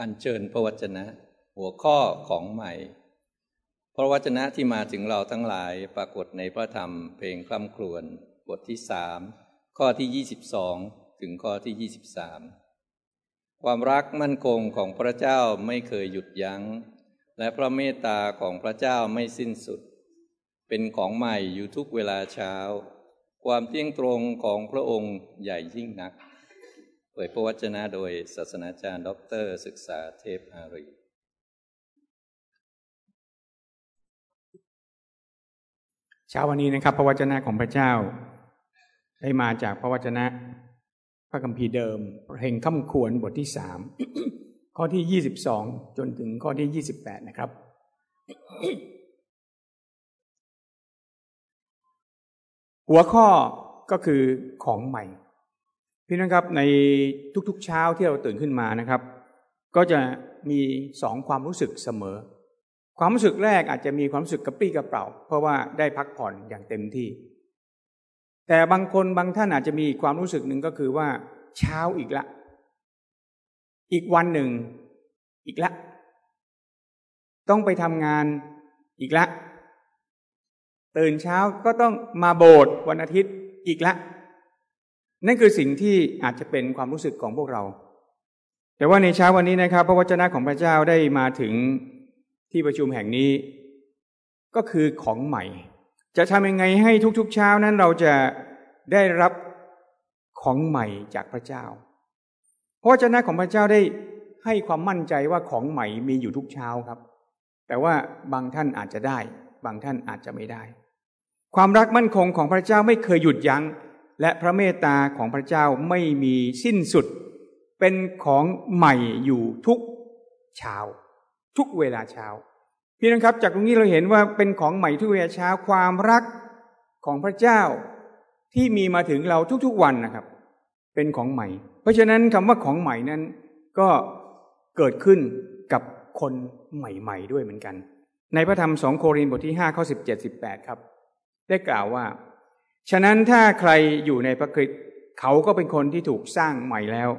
อัญเชิญพระวจนะ หัวข้อของใหม่ พระวจนะที่มาถึงเราทั้งหลายปรากฏในพระธรรมเพลงคล่ำครวญบทที่สามข้อที่ยี่สิบสองถึงข้อที่ยี่สิบสามความรักมั่นคงของพระเจ้าไม่เคยหยุดยัง้ง และพระเมตตาของพระเจ้าไม่สิ้นสุด เป็นของใหม่อยู่ทุกเวลาเช้า ความเที่ยงตรงของพระองค์ใหญ่ยิ่งนัก เผยพระวจนะโดยศาสนาจารย์ด็อกเตอร์ศึกษาเทพอารี เช้าวันนี้นะครับ พระวจนะของพระเจ้า ได้มาจากพระวจนะ พระคัมภีร์เดิมเพลงข้าควรบทที่สามข้อที่ยี่สิบสองจนถึงข้อที่ยี่สิบแปดนะครับ หัวข้อก็คือของใหม่ พี่นะครับในทุกๆเช้าที่เราตื่นขึ้นมานะครับ ก็จะมีสองความรู้สึกเสมอ ความรู้สึกแรกอาจจะมีความรู้สึกกระปรี้กระเป๋า เพราะว่าได้พักผ่อนอย่างเต็มที่ แต่บางคนบางท่านอาจจะมีความรู้สึกหนึ่งก็คือว่า เช้าอีกละ อีกวันหนึ่ง อีกละ ต้องไปทำงานอีกละ ตื่นเช้าก็ต้องมาโบสถ์วันอาทิตย์อีกละ นั่นคือสิ่งที่อาจจะเป็นความรู้สึกของพวกเรา แต่ว่าในเช้าวันนี้นะครับ พระวจนะของพระเจ้าได้มาถึงที่ประชุมแห่งนี้ ก็คือของใหม่ จะทำยังไงให้ทุกๆเช้านั้นเราจะได้รับของใหม่จากพระเจ้า พระวจนะของพระเจ้าได้ให้ความมั่นใจว่าของใหม่มีอยู่ทุกเช้าครับ แต่ว่าบางท่านอาจจะได้ บางท่านอาจจะไม่ได้ ความรักมั่นคงของพระเจ้าไม่เคยหยุดยัง้ง และพระเมตตาของพระเจ้าไม่มีสิ้นสุด เป็นของใหม่อยู่ทุกเช้า ทุกเวลาเช้าพี่น้องครับ จากตรงนี้เราเห็นว่าเป็นของใหม่ทุกเวลาเช้าความรักของพระเจ้าที่มีมาถึงเราทุกๆวันนะครับ เป็นของใหม่ เพราะฉะนั้นคำว่าของใหม่นั้นก็เกิดขึ้นกับคนใหม่ๆด้วยเหมือนกัน ในพระธรรมสองโครินธ์บทที่ห้าข้อสิบเจ็ดสิบแปดครับ ได้กล่าวว่า ฉะนั้นถ้าใครอยู่ในพระคริสต์เขาก็เป็นคนที่ถูกสร้างใหม่แล้ว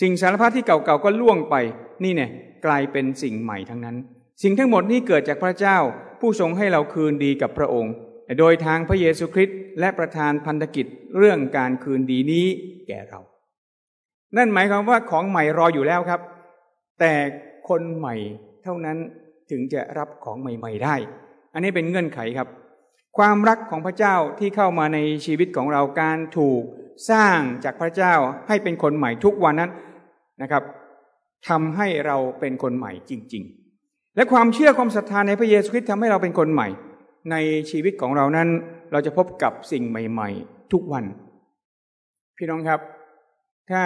สิ่งสารพัดที่เก่าๆก็ล่วงไป นี่เนี่ยกลายเป็นสิ่งใหม่ทั้งนั้น สิ่งทั้งหมดนี้เกิดจากพระเจ้า ผู้ทรงให้เราคืนดีกับพระองค์ โดยทางพระเยซูคริสต์และประทานพันธกิจเรื่องการคืนดีนี้แก่เรา นั่นหมายความว่าของใหม่รออยู่แล้วครับ แต่คนใหม่เท่านั้นถึงจะรับของใหม่ ๆ ได้ อันนี้เป็นเงื่อนไขครับ ความรักของพระเจ้าที่เข้ามาในชีวิตของเราการถูกสร้างจากพระเจ้าให้เป็นคนใหม่ทุกวันนั้นนะครับทำให้เราเป็นคนใหม่จริง ๆ และความเชื่อความศรัทธาในพระเยซูคริสต์ทำให้เราเป็นคนใหม่ ในชีวิตของเรานั้น เราจะพบกับสิ่งใหม่ ๆ ทุกวัน พี่น้องครับ ถ้า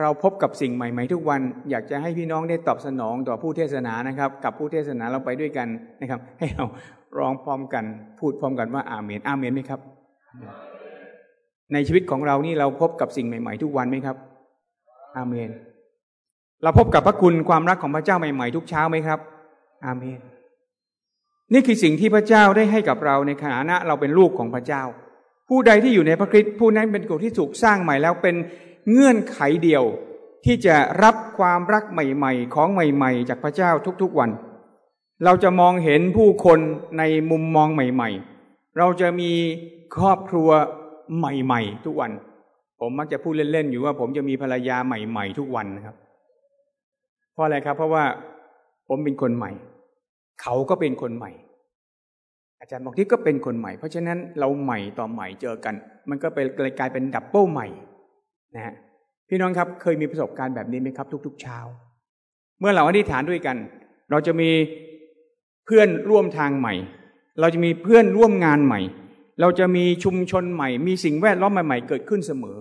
เราพบกับสิ่งใหม่ ๆ ทุกวัน อยากจะให้พี่น้องได้ตอบสนองต่อผู้เทศนานะครับ กับผู้เทศนาเราไปด้วยกันนะครับ ให้เรา ร้องพร้อมกัน พูดพร้อมกันว่าอาเมน อาเมนไหมครับ ในชีวิตของเรานี่เราพบกับสิ่งใหม่ ๆ ทุกวันไหมครับ อาเมน เราพบกับพระคุณความรักของพระเจ้าใหม่ ๆ ทุกเช้าไหมครับ อาเมน นี่คือสิ่งที่พระเจ้าได้ให้กับเราในขณะนะเราเป็นลูกของพระเจ้า ผู้ใดที่อยู่ในพระคริสต์ผู้นั้นเป็นคนที่ถูกสร้างใหม่แล้วเป็นเงื่อนไขเดียวที่จะรับความรักใหม่ ๆ ของใหม่ ๆ จากพระเจ้าทุกๆวัน เราจะมองเห็นผู้คนในมุมมองใหม่ ๆ เราจะมีครอบครัวใหม่ ๆ ทุกวัน ผมมักจะพูดเล่น ๆ อยู่ว่าผมจะมีภรรยาใหม่ ๆ ทุกวันนะครับ เพราะอะไรครับ เพราะว่าผมเป็นคนใหม่ เขาก็เป็นคนใหม่ อาจารย์บอกที่ก็เป็นคนใหม่ เพราะฉะนั้นเราใหม่ต่อใหม่เจอกัน มันก็เป็นกลายเป็นดับเบิลใหม่นะฮะพี่น้องครับเคยมีประสบการณ์แบบนี้ไหมครับ ทุก ๆ เช้า เมื่อเราอธิษฐานด้วยกัน เราจะมี เพื่อนร่วมทางใหม่ เราจะมีเพื่อนร่วมงานใหม่ เราจะมีชุมชนใหม่ มีสิ่งแวดล้อมใหม่ๆ เกิดขึ้นเสมอ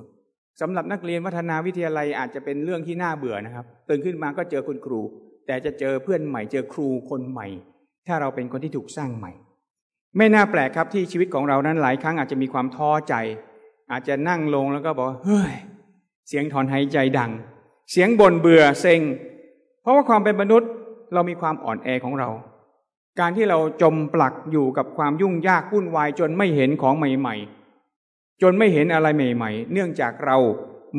สำหรับนักเรียนวัฒนาวิทยาลัยอาจจะเป็นเรื่องที่น่าเบื่อนะครับตื่นขึ้นมาก็เจอคุณครู แต่จะเจอเพื่อนใหม่ เจอครูคนใหม่ ถ้าเราเป็นคนที่ถูกสร้างใหม่ ไม่น่าแปลกครับที่ชีวิตของเรานั้นหลายครั้งอาจจะมีความท้อใจ อาจจะนั่งลงแล้วก็บอกเฮ้ยเสียงถอนหายใจดัง เสียงบ่นเบื่อเซ็ง เพราะว่าความเป็นมนุษย์เรามีความอ่อนแอของเรา การที่เราจมปลักอยู่กับความยุ่งยากวุ่นวายจนไม่เห็นของใหม่ ๆ จนไม่เห็นอะไรใหม่ ๆ เนื่องจากเรา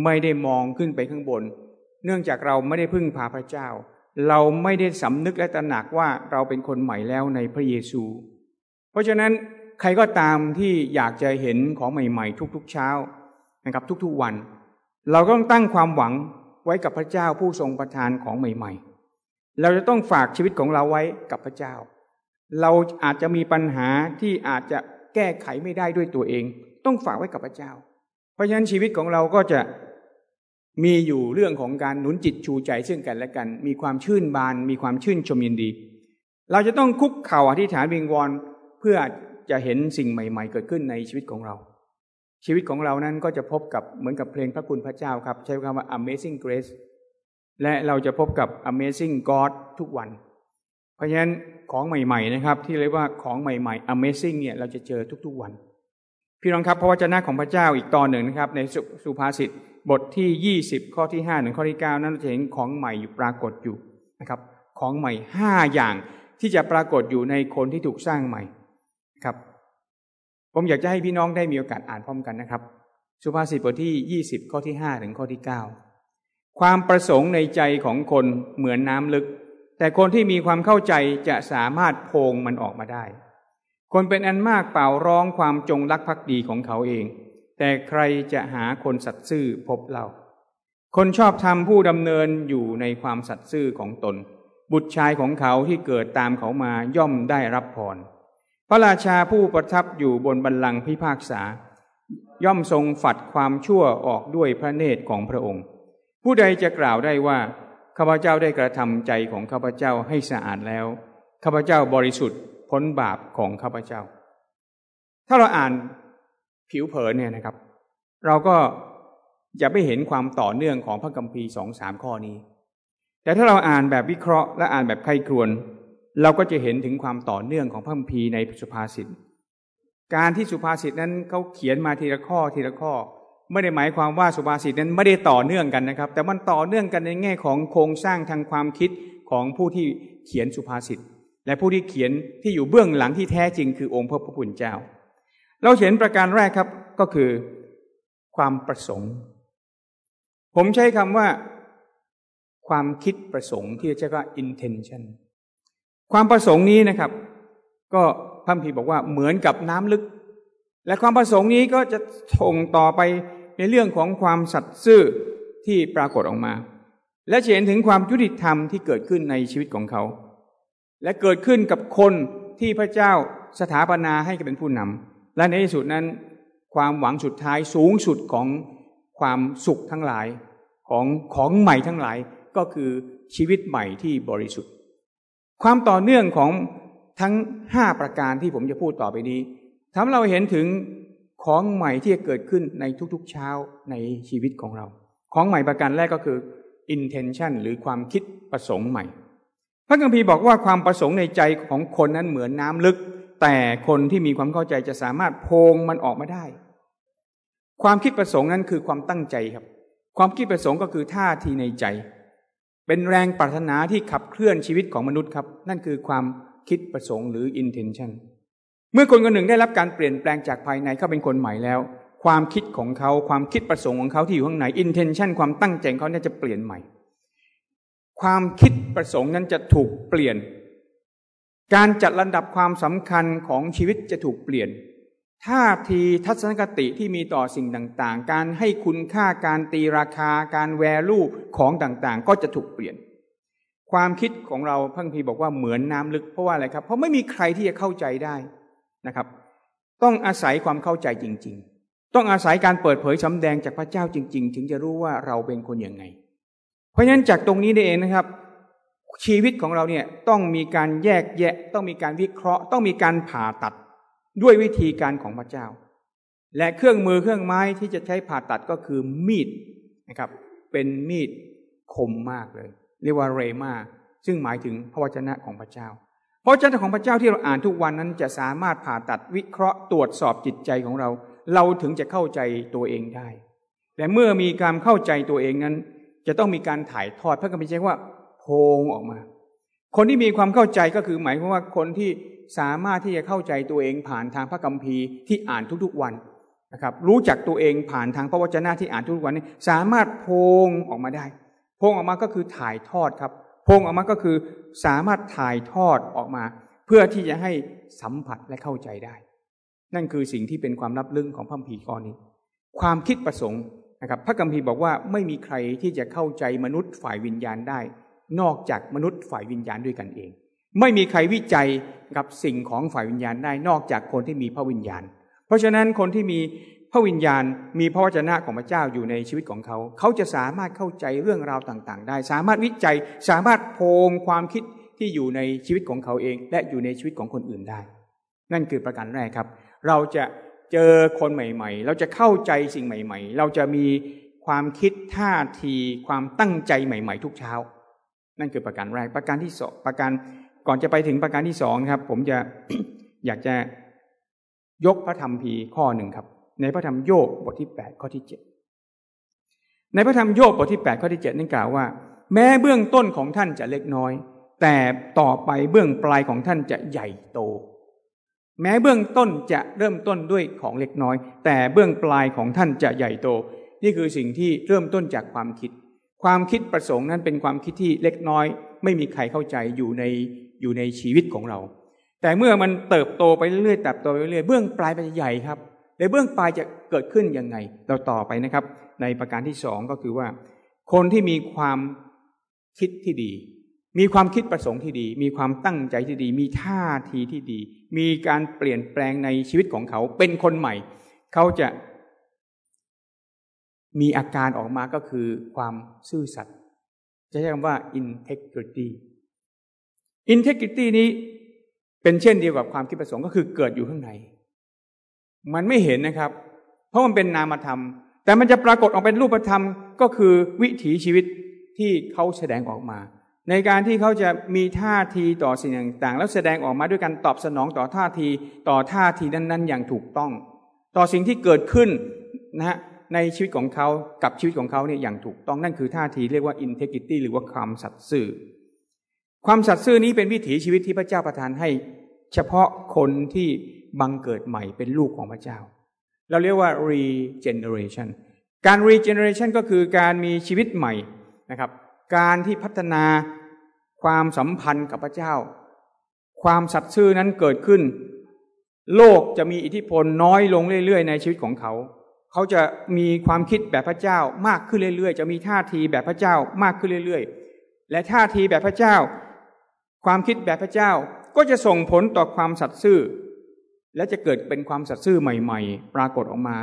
ไม่ได้มองขึ้นไปข้างบน เนื่องจากเราไม่ได้พึ่งพาพระเจ้า เราไม่ได้สำนึกและตระหนักว่าเราเป็นคนใหม่แล้วในพระเยซู เพราะฉะนั้นใครก็ตามที่อยากจะเห็นของใหม่ ๆ ทุกๆเช้านะครับทุกๆวัน เราก็ต้องตั้งความหวังไว้กับพระเจ้าผู้ทรงประทานของใหม่ ๆ เราจะต้องฝากชีวิตของเราไว้กับพระเจ้า เราอาจจะมีปัญหาที่อาจจะแก้ไขไม่ได้ด้วยตัวเอง ต้องฝากไว้กับพระเจ้า เพราะฉะนั้นชีวิตของเราก็จะมีอยู่เรื่องของการหนุนจิตชูใจซึ่งกันและกัน มีความชื่นบาน มีความชื่นชมยินดี เราจะต้องคุกเข่าอธิษฐานวิงวอนเพื่อจะเห็นสิ่งใหม่ ๆ เกิดขึ้นในชีวิตของเรา ชีวิตของเรานั้นก็จะพบกับเหมือนกับเพลงพระคุณพระเจ้าครับ ใช้คำว่า Amazing Grace และเราจะพบกับ Amazing God ทุกวัน เพราะฉะนั้นของใหม่ ๆ นะครับ ที่เรียกว่าของใหม่ ๆ Amazing เนี่ยเราจะเจอทุกๆวัน พี่น้องครับพระวจนะของพระเจ้าอีกตอนหนึ่งนะครับ ในสุภาษิตบทที่ยี่สิบข้อที่ห้าถึงข้อที่เก้านั้นจะเห็นของใหม่อยู่ปรากฏอยู่นะครับของใหม่ห้าอย่างที่จะปรากฏอยู่ในคนที่ถูกสร้างใหม่ครับ ผมอยากจะให้พี่น้องได้มีโอกาสอ่านพร้อมกันนะครับ สุภาษิตบทที่ยี่สิบข้อที่ห้าถึงข้อที่เก้าความประสงค์ในใจของคนเหมือนน้ำลึก แต่คนที่มีความเข้าใจจะสามารถโพงมันออกมาได้ คนเป็นอันมากเป่าร้องความจงรักภักดีของเขาเอง แต่ใครจะหาคนสัตย์ซื่อพบเรา คนชอบทำผู้ดำเนินอยู่ในความสัตย์ซื่อของตน บุตรชายของเขาที่เกิดตามเขามาย่อมได้รับพร พระราชาผู้ประทับอยู่บนบัลลังก์พิพากษา ย่อมทรงฝัดความชั่วออกด้วยพระเนตรของพระองค์ ผู้ใดจะกล่าวได้ว่า ข้าพเจ้าได้กระทำใจของข้าพเจ้าให้สะอาดแล้ว ข้าพเจ้าบริสุทธิ์พ้นบาปของข้าพเจ้า ถ้าเราอ่านผิวเผินเนี่ยนะครับ เราก็จะไม่เห็นความต่อเนื่องของพระคัมภีร์สองสามข้อนี้ แต่ถ้าเราอ่านแบบวิเคราะห์และอ่านแบบใครครวน เราก็จะเห็นถึงความต่อเนื่องของพระคัมภีร์ในสุภาษิต การที่สุภาษิตนั้นเขาเขียนมาทีละข้อทีละข้อ ไม่ได้หมายความว่าสุภาษิตนั้นไม่ได้ต่อเนื่องกันนะครับ แต่มันต่อเนื่องกันในแง่ของโครงสร้างทางความคิดของผู้ที่เขียนสุภาษิตและผู้ที่เขียนที่อยู่เบื้องหลังที่แท้จริงคือองค์พระผู้เป็นเจ้า เราเห็นประการแรกครับก็คือความประสงค์ ผมใช้คำว่า ความคิดประสงค์ที่จะว่า intention ความประสงค์นี้นะครับ ก็พระพีบอกว่าเหมือนกับน้ำลึก และความประสงค์นี้ก็จะส่งต่อไป ในเรื่องของความสัตย์ซื่อที่ปรากฏออกมา และเห็นถึงความยุติธรรมที่เกิดขึ้นในชีวิตของเขา และเกิดขึ้นกับคนที่พระเจ้าสถาปนาให้เป็นผู้นำและในที่สุดนั้น ความหวังสุดท้ายสูงสุดของความสุขทั้งหลายของของใหม่ทั้งหลายก็คือชีวิตใหม่ที่บริสุทธิ์ ความต่อเนื่องของทั้งห้าประการที่ผมจะพูดต่อไปนี้ทำเราเห็นถึง ของใหม่ที่จะเกิดขึ้นในทุกๆเช้าในชีวิตของเรา ของใหม่ประการแรกก็คือ intention หรือความคิดประสงค์ใหม่ พระคัมภีร์บอกว่าความประสงค์ในใจของคนนั้นเหมือนน้ำลึก แต่คนที่มีความเข้าใจจะสามารถโพงมันออกมาได้ ความคิดประสงค์นั้นคือความตั้งใจครับ ความคิดประสงค์ก็คือท่าทีในใจ เป็นแรงปรารถนาที่ขับเคลื่อนชีวิตของมนุษย์ครับ นั่นคือความคิดประสงค์หรือ intention เมื่อคนคนหนึ่งได้รับการเปลี่ยนแปลงจากภายในเขาเป็นคนใหม่แล้ว ความคิดของเขาความคิดประสงค์ของเขาที่อยู่ข้างใน intention ความตั้งใจงเขาเนี่ยจะเปลี่ยนใหม่ ความคิดประสงค์นั้นจะถูกเปลี่ยน การจัดลำดับความสำคัญของชีวิตจะถูกเปลี่ยนท่าทีทัศนคติที่มีต่อสิ่งต่างๆ การให้คุณค่าการตีราคาการแวลูของต่างๆ ก็จะถูกเปลี่ยน ความคิดของเราพังพีบอกว่าเหมือนน้ำลึกเพราะว่าอะไรครับ เพราะไม่มีใครที่จะเข้าใจได้ นะครับ ต้องอาศัยความเข้าใจจริง ๆ ต้องอาศัยการเปิดเผยสำแดงจากพระเจ้าจริง ๆ ถึงจะรู้ว่าเราเป็นคนอย่างไง เพราะฉะนั้นจากตรงนี้เองนะครับ ชีวิตของเราเนี่ยต้องมีการแยกแยะ ต้องมีการวิเคราะห์ ต้องมีการผ่าตัดด้วยวิธีการของพระเจ้า และเครื่องมือเครื่องไม้ที่จะใช้ผ่าตัดก็คือมีดนะครับ เป็นมีดคมมากเลย เรียกว่าเรมาซึ่งหมายถึงพระวจนะของพระเจ้า พระวจนะของพระเจ้าที่เราอ่านทุกวันนั้นจะสามารถผ่าตัดวิเคราะห์ตรวจสอบจิตใจของเรา เราถึงจะเข้าใจตัวเองได้ แต่เมื่อมีการเข้าใจตัวเองนั้น จะต้องมีการถ่ายทอดพระคัมภีร์ใช้ว่าโพงออกมา คนที่มีความเข้าใจก็คือหมายความว่าคนที่สามารถที่จะเข้าใจตัวเองผ่านทางพระคัมภีร์ที่อ่านทุกๆวันนะครับ รู้จักตัวเองผ่านทางพระวจนะที่อ่านทุกวันนี้สามารถโพงออกมาได้ โพงออกมาก็คือถ่ายทอดครับ พงออกมาก็คือสามารถถ่ายทอดออกมา เพื่อที่จะให้สัมผัสและเข้าใจได้ นั่นคือสิ่งที่เป็นความลับลึกของพระคัมภีร์ข้อนี้ ความคิดประสงค์นะครับพระคัมภีร์บอกว่าไม่มีใครที่จะเข้าใจมนุษย์ฝ่ายวิญญาณได้ นอกจากมนุษย์ฝ่ายวิญญาณด้วยกันเอง ไม่มีใครวิจัยกับสิ่งของฝ่ายวิญญาณได้นอกจากคนที่มีพระวิญญาณ เพราะฉะนั้นคนที่มี พระวิญญาณมีพระวจนะของพระเจ้าอยู่ในชีวิตของเขา เขาจะสามารถเข้าใจเรื่องราวต่างๆ ได้ สามารถวิจัยสามารถโพงความคิดที่อยู่ในชีวิตของเขาเอง และอยู่ในชีวิตของคนอื่นได้ นั่นคือประการแรกครับ เราจะเจอคนใหม่ ๆ เราจะเข้าใจสิ่งใหม่ ๆ เราจะมีความคิดท่าทีความตั้งใจใหม่ ๆ ทุกเช้า นั่นคือประการแรกประการที่สองประการก่อนจะไปถึงประการที่สองครับ ผมจะอยากจะยกพระธรรมพีข้อหนึ่งครับ ในพระธรรมโยบบทที่แปดข้อที่เจ็ดในพระธรรมโยบบทที่แปดข้อที่เจ็ดนั่นกล่าวว่า แม้เบื้องต้นของท่านจะเล็กน้อย แต่ต่อไปเบื้องปลายของท่านจะใหญ่โต แม้เบื้องต้นจะเริ่มต้นด้วยของเล็กน้อย แต่เบื้องปลายของท่านจะใหญ่โต นี่คือสิ่งที่เริ่มต้นจากความคิด ความคิดประสงค์นั้นเป็นความคิดที่เล็กน้อย ไม่มีใครเข้าใจอยู่ในอยู่ในชีวิตของเรา แต่เมื่อมันเติบโตไปเรื่อยๆเติบโตไปเรื่อยๆเบื้องปลายมันจะใหญ่ครับ ในเบื้องปลายจะเกิดขึ้นยังไง เราต่อไปนะครับ ในประการที่สองก็คือว่า คนที่มีความคิดที่ดี มีความคิดประสงค์ที่ดี มีความตั้งใจที่ดี มีท่าทีที่ดี มีการเปลี่ยนแปลงในชีวิตของเขา เป็นคนใหม่ เขาจะมีอาการออกมาก็คือความซื่อสัตย์จะใช้คำว่า integrity integrity นี้เป็นเช่นเดียวกับความคิดประสงค์ก็คือเกิดอยู่ข้างใน มันไม่เห็นนะครับ เพราะมันเป็นนามธรรม แต่มันจะปรากฏออกเป็นรูปธรรมก็คือวิถีชีวิตที่เขาแสดงออกมา ในการที่เขาจะมีท่าทีต่อสิ่งต่างๆ แล้วแสดงออกมาด้วยการตอบสนองต่อท่าทีต่อท่าทีนั้น ๆ อย่างถูกต้อง ต่อสิ่งที่เกิดขึ้นนะฮะในชีวิตของเขากับชีวิตของเขาเนี่ยอย่างถูกต้องนั่นคือท่าทีเรียกว่า integrity หรือว่าความสัตย์ซื่อ ความสัตย์ซื่อนี้เป็นวิถีชีวิตที่พระเจ้าประทานให้ เฉพาะคนที่ บังเกิดใหม่เป็นลูกของพระเจ้า เราเรียกว่า regeneration การ regeneration ก็คือการมีชีวิตใหม่นะครับ การที่พัฒนาความสัมพันธ์กับพระเจ้า ความสัตย์ซื่อนั้นเกิดขึ้น โลกจะมีอิทธิพลน้อยลงเรื่อยๆ ในชีวิตของเขา เขาจะมีความคิดแบบพระเจ้ามากขึ้นเรื่อยๆ จะมีท่าทีแบบพระเจ้ามากขึ้นเรื่อยๆ และท่าทีแบบพระเจ้า ความคิดแบบพระเจ้าก็จะส่งผลต่อความสัตย์ซื่อ และจะเกิดเป็นความสัตย์ซื่อใหม่ ๆ ปรากฏออกมา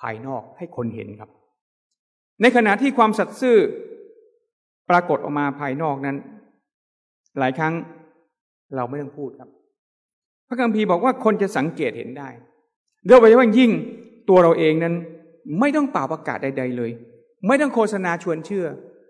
ภายนอกให้คนเห็นครับ ในขณะที่ความสัตย์ซื่อปรากฏออกมาภายนอกนั้น หลายครั้งเราไม่ต้องพูดครับ พระคัมภีร์บอกว่าคนจะสังเกตเห็นได้โดยเฉพาะยิ่งตัวเราเองนั้น ไม่ต้องป่าวประกาศใด ๆ เลย ไม่ต้องโฆษณาชวนเชื่อ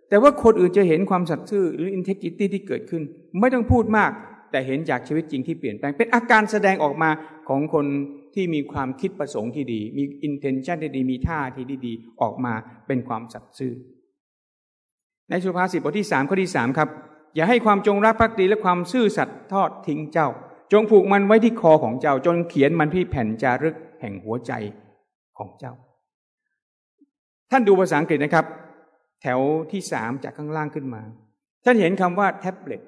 แต่ว่าคนอื่นจะเห็นความสัตย์ซื่อหรือ integrity ที่เกิดขึ้น ไม่ต้องพูดมาก แต่เห็นจากชีวิตจริงที่เปลี่ยนแปลง เป็นอาการแสดงออกมาของคนที่มีความคิดประสงค์ที่ดี มี intention ที่ดี มีท่าทีที่ดีออกมาเป็นความสัตย์ซื่อ ในสุภาษิตบทที่สามข้อที่สามครับ อย่าให้ความจงรักภักดีและความซื่อสัตย์ทอดทิ้งเจ้า จงผูกมันไว้ที่คอของเจ้า จงเขียนมันที่แผ่นจารึกแห่งหัวใจของเจ้า ท่านดูภาษาอังกฤษนะครับ แถวที่สามจากข้างล่างขึ้นมา ท่านเห็นคำว่าแท็บเล็ต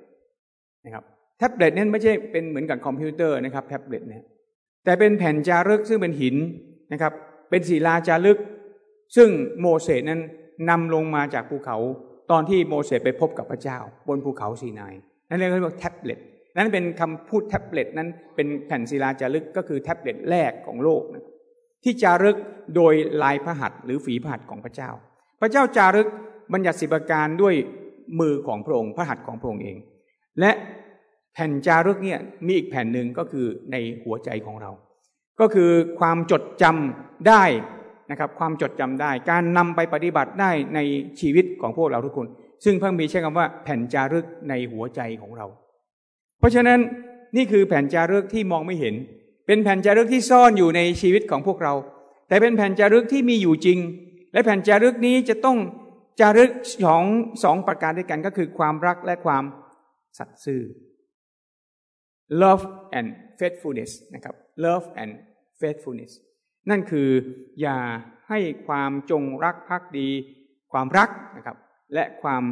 นะครับ ท็บเล็ตเนี่ยไม่ใช่เป็นเหมือนกับคอมพิวเตอร์นะครับแท็บเล็ตเนี่ยแต่เป็นแผ่นจารึกซึ่งเป็นหินนะครับเป็นศิลาจารึก ซึ่งโมเสสนั้นนำลงมาจากภูเขาตอนที่โมเสสไปพบกับพระเจ้า บนภูเขาซีนายนั่นเรียกว่าแท็บเล็ตนั้นเป็นคำพูดแท็บเล็ตนั้นเป็นแผ่นศิลาจารึกก็คือแท็บเล็ตแรกของโลกนะที่จารึกโดยลายพระหัตถ์หรือฝีพระหัตถ์ของพระเจ้า พระเจ้าจารึกบัญญัติสิบประการด้วยมือของพระองค์พระหัตถ์ของพระองค์เอง และ แผ่นจารึกเนี่ยมีอีกแผ่นหนึ่งก็คือในหัวใจของเรา ก็คือความจดจำได้นะครับ ความจดจำได้ การนำไปปฏิบัติได้ในชีวิตของพวกเราทุกคน ซึ่งพระมีใช้คำว่าแผ่นจารึกในหัวใจของเรา เพราะฉะนั้นนี่คือแผ่นจารึกที่มองไม่เห็น เป็นแผ่นจารึกที่ซ่อนอยู่ในชีวิตของพวกเรา แต่เป็นแผ่นจารึกที่มีอยู่จริง และแผ่นจารึกนี้จะต้องจารึกสองสองประการด้วยกันก็คือความรักและความสัตย์ซื่อ love and faithfulness นะครับ love and faithfulness นั่นคืออย่าให้ความจงรักภักดี ความรักนะครับ และความ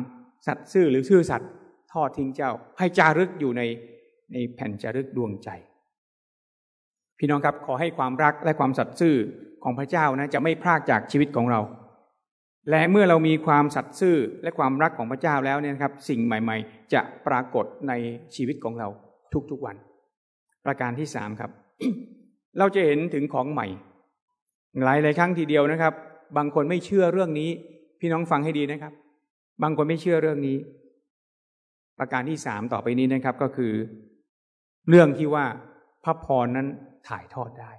สัตย์ซื่อหรือซื่อสัตย์ทอดทิ้งเจ้า ให้จารึกอยู่ในในแผ่นจารึกดวงใจ พี่น้องครับขอให้ความรักและความสัตย์ซื่อของพระเจ้านะจะไม่พรากจากชีวิตของเรา และเมื่อเรามีความสัตย์ซื่อและความรักของพระเจ้าแล้วเนี่ยครับ สิ่งใหม่ ๆ จะปรากฏในชีวิตของเรา ทุกๆวัน ประการที่สามครับ เราจะเห็นถึงของใหม่ หลายหลายครั้งทีเดียวนะครับ บางคนไม่เชื่อเรื่องนี้ พี่น้องฟังให้ดีนะครับ บางคนไม่เชื่อเรื่องนี้ ประการที่สามต่อไปนี้นะครับก็คือ เรื่องที่ว่าพระพรนั้นถ่ายทอดได้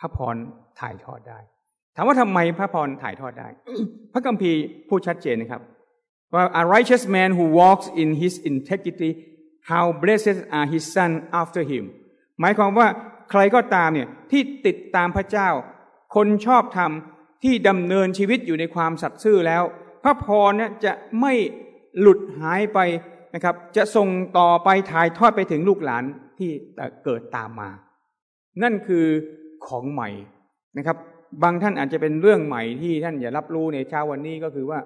พระพรถ่ายทอดได้ ถามว่าทำไมพระพรถ่ายทอดได้ พระคัมภีร์พูดชัดเจนนะครับว่า a righteous man who walks in his integrity how blessed are his son after him หมายความว่าใครก็ตามเนี่ยที่ติดตามพระเจ้า คนชอบธรรมที่ดำเนินชีวิตอยู่ในความสัตย์ซื่อแล้ว พระพรเนี่ยจะไม่หลุดหายไปนะครับ จะส่งต่อไปถ่ายทอดไปถึงลูกหลานที่เกิดตามมา นั่นคือของใหม่นะครับ บางท่านอาจจะเป็นเรื่องใหม่ที่ท่านอย่ารับรู้ในเช้าวันนี้ก็คือว่า